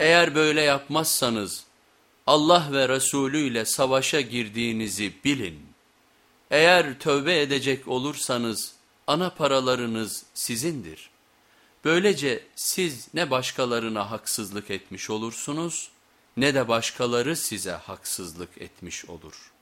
Eğer böyle yapmazsanız Allah ve Resulü ile savaşa girdiğinizi bilin. Eğer tövbe edecek olursanız ana paralarınız sizindir. Böylece siz ne başkalarına haksızlık etmiş olursunuz ne de başkaları size haksızlık etmiş olur.''